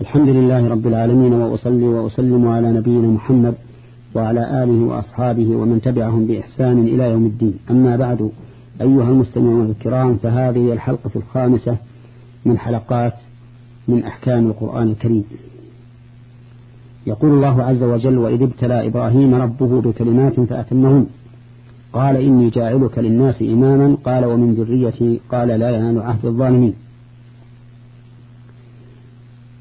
الحمد لله رب العالمين وأصلي وأسلم على نبينا محمد وعلى آله وأصحابه ومن تبعهم بإحسان إلى يوم الدين. أما بعد أيها المستمعون الكرام فهذه الحلقة الخامسة من حلقات من أحكام القرآن الكريم. يقول الله عز وجل وإذ ابتلى إبراهيم ربه بكلمات فأتمهن. قال إني جاعلك للناس إماما. قال ومن ذريتي. قال لا ينال عهد الظالمين.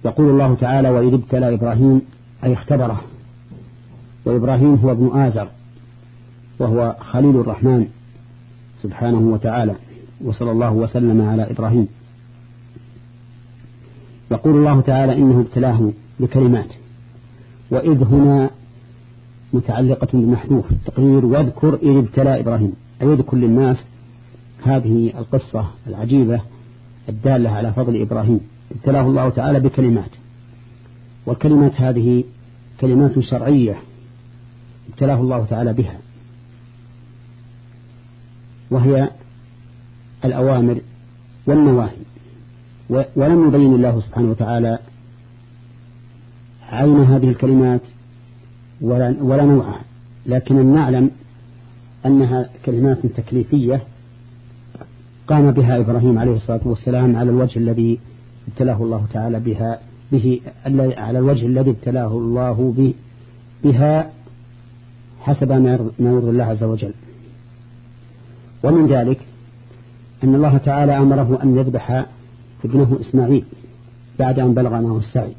يقول الله تعالى وإذ ابتلى إبراهيم أي اختبره. وإبراهيم هو ابن آزر وهو خليل الرحمن سبحانه وتعالى وصلى الله وسلم على إبراهيم. يقول الله تعالى إنه ابتلاه بكلمات وإذ هنا متعلقة بمحذوف التقرير واذكر إذ ابتلى إبراهيم أي اذكر للناس هذه القصة العجيبة الدالة على فضل إبراهيم. ابتلاه الله تعالى بكلمات. والكلمات هذه كلمات شرعية ابتلاه الله تعالى بها. وهي الأوامر والنواهي. ولم يبين الله سبحانه وتعالى عين هذه الكلمات ولا, ولا نوعها. لكن نعلم أنها كلمات تكليفية قام بها إبراهيم عليه الصلاة والسلام على الوجه الذي ابتلاه الله تعالى بها به على الوجه الذي ابتلاه الله به بها حسب ما يرضي الله عز وجل. ومن ذلك أن الله تعالى أمره أن يذبح ابنه إسماعيل بعد أن بلغ معه السعي.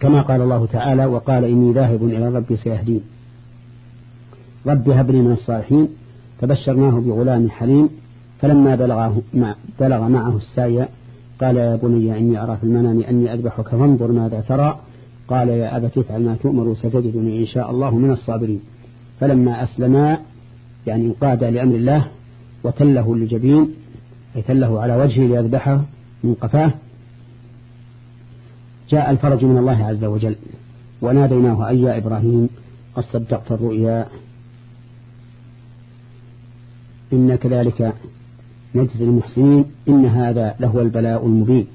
كما قال الله تعالى وقال إني ذاهب إلى ربي سيهدين. رب هب لي من الصالحين. فبشرناه بغلام حليم فلما بلغ معه السعي قال يا بني إني أرى في المنام أني أذبحك فانظر ماذا ترى. قال يا أبت افعل ما تؤمر ستجدني إن شاء الله من الصابرين. فلما أسلما يعني انقاد لأمر الله وتله للجبين أي تله على وجهه ليذبحه من قفاه جاء الفرج من الله عز وجل وناديناه أي يا إبراهيم قد صدقت الرؤيا. إن كذلك نجزي المحسنين إن هذا لهو البلاء المبين.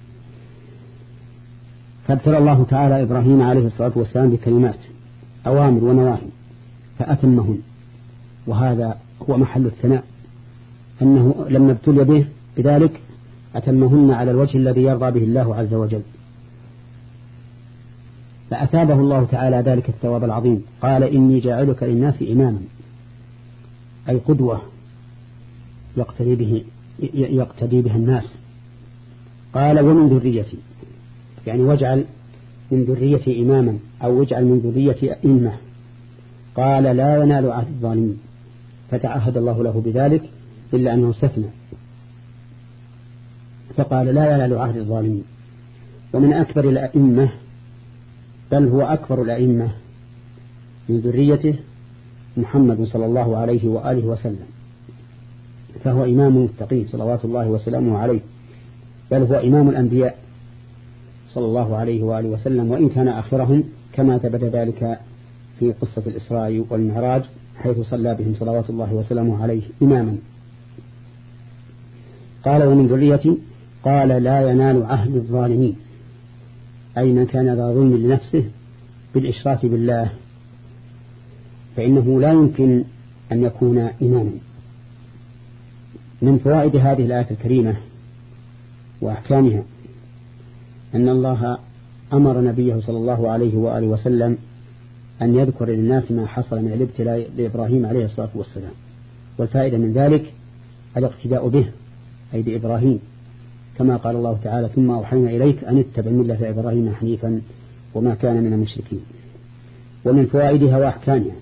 فابتلى الله تعالى إبراهيم عليه الصلاة والسلام بكلمات أوامر ونواهي فأتمهن. وهذا هو محل الثناء. أنه لما ابتلي به بذلك أتمهن على الوجه الذي يرضى به الله عز وجل. فأثابه الله تعالى ذلك الثواب العظيم. قال إني جاعلك للناس إماما. أي قدوة يقتدي به. يقتدي بها الناس. قال ومن ذريتي. يعني واجعل من ذريتي إماما أو اجعل من ذريتي أئمة. قال لا ينال عهد الظالمين. فتعهد الله له بذلك إلا أنه استثنى. فقال لا ينال عهد الظالمين. ومن أكبر الأئمة بل هو أكبر الأئمة من ذريته محمد صلى الله عليه وآله وسلم. فهو إمام متقين صلوات الله وسلامه عليه بل هو إمام الأنبياء صلى الله عليه وآله وسلم وإن كان آخرهم كما ثبت ذلك في قصة الإسراء والمعراج حيث صلى بهم صلوات الله وسلامه عليه إماما. قال ومن ذريتي قال لا ينال عهد الظالمين أي من كان ذا ظلم لنفسه؟ بالإشراك بالله فإنه لا يمكن أن يكون إماما. من فوائد هذه الآية الكريمة وأحكامها أن الله أمر نبيه صلى الله عليه وآله وسلم أن يذكر للناس ما حصل من الابتلاء لإبراهيم عليه الصلاة والسلام. والفائدة من ذلك الاقتداء به أي بإبراهيم. كما قال الله تعالى ثم أوحينا إليك أن اتبع ملة إبراهيم حنيفا وما كان من المشركين. ومن فوائدها وأحكامها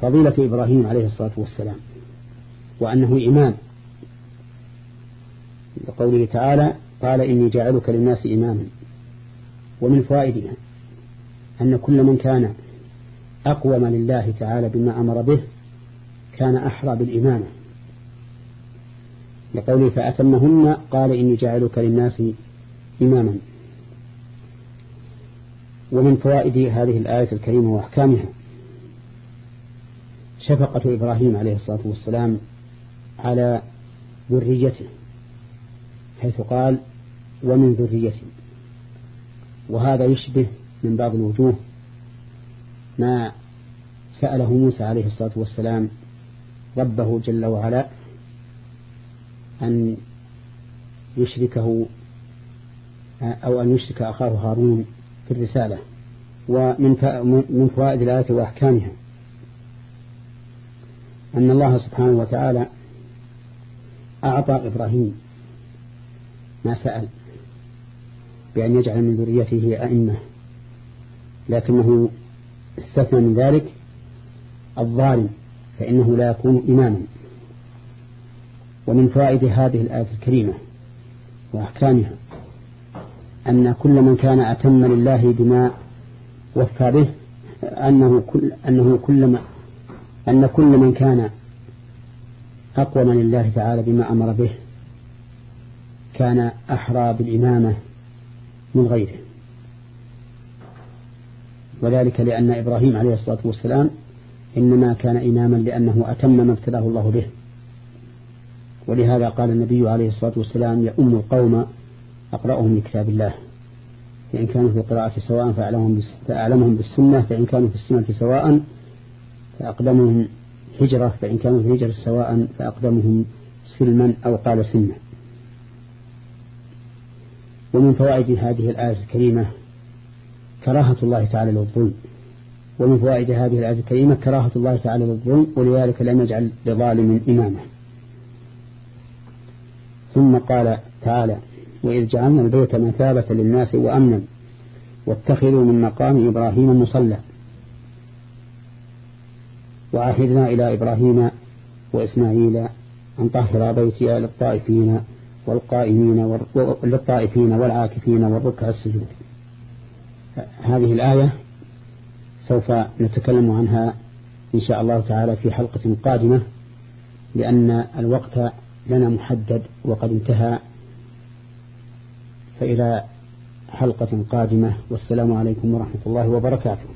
فضيلة إبراهيم عليه الصلاة والسلام. وأنه إمام. لقوله تعالى قال إني جاعلك للناس إماما ومن فوائدها أن كل من كان أقوم لله تعالى بما أمر به كان أحرى بالإمامة. لقوله فأتمهن قال إني جاعلك للناس إماما. ومن فوائد هذه الآية الكريمة وأحكامها شفقة إبراهيم عليه الصلاة والسلام على ذريته حيث قال ومن ذريته وهذا يشبه من بعض الوجوه ما سأله موسى عليه الصلاة والسلام ربه جل وعلا أن يشركه أو أن يشرك أخاه هارون في الرسالة ومن من فوائد الآية وأحكامها. أن الله سبحانه وتعالى أعطى إبراهيم ما سأل بأن يجعل من ذريته أئمة لكنه استثنى من ذلك الظالم فإنه لا يكون إماما. ومن فوائد هذه الآية الكريمة وأحكامها أن كل من كان أتم لله بما وفى به أنه كل أنه كلما أن كل من كان أقوم لله تعالى بما أمر به. كان أحرى بالإمامة من غيره. وذلك لأن إبراهيم عليه الصلاة والسلام إنما كان إماما لأنه أتم ما ابتلاه الله به. ولهذا قال النبي عليه الصلاة والسلام يؤم القوم أقرأهم لكتاب الله. فإن كانوا في القراءة سواء فأعلمهم بالسنة فإن كانوا في السنة سواء فأقدمهم هجرة فإن كانوا في هجرة سواء فأقدمهم سلما أو قال سنة. ومن فوائد هذه الآية الكريمة كراهة الله تعالى للظلم. ومن فوائد هذه الآية الكريمة كراهة الله تعالى للظلم ولذلك لم يجعل لظالم إماما ثم قال تعالى وإذ جعلنا البيت مثابة للناس وأمنا واتخذوا من مقام إبراهيم مصلى. وعهدنا إلى إبراهيم وإسماعيل أن طهر بيتي للطائفين والقائمين للطائفين والعاكفين والركع السجود. هذه الآية سوف نتكلم عنها إن شاء الله تعالى في حلقة قادمة لأن الوقت لنا محدد وقد انتهى. فإلى حلقة قادمة والسلام عليكم ورحمة الله وبركاته.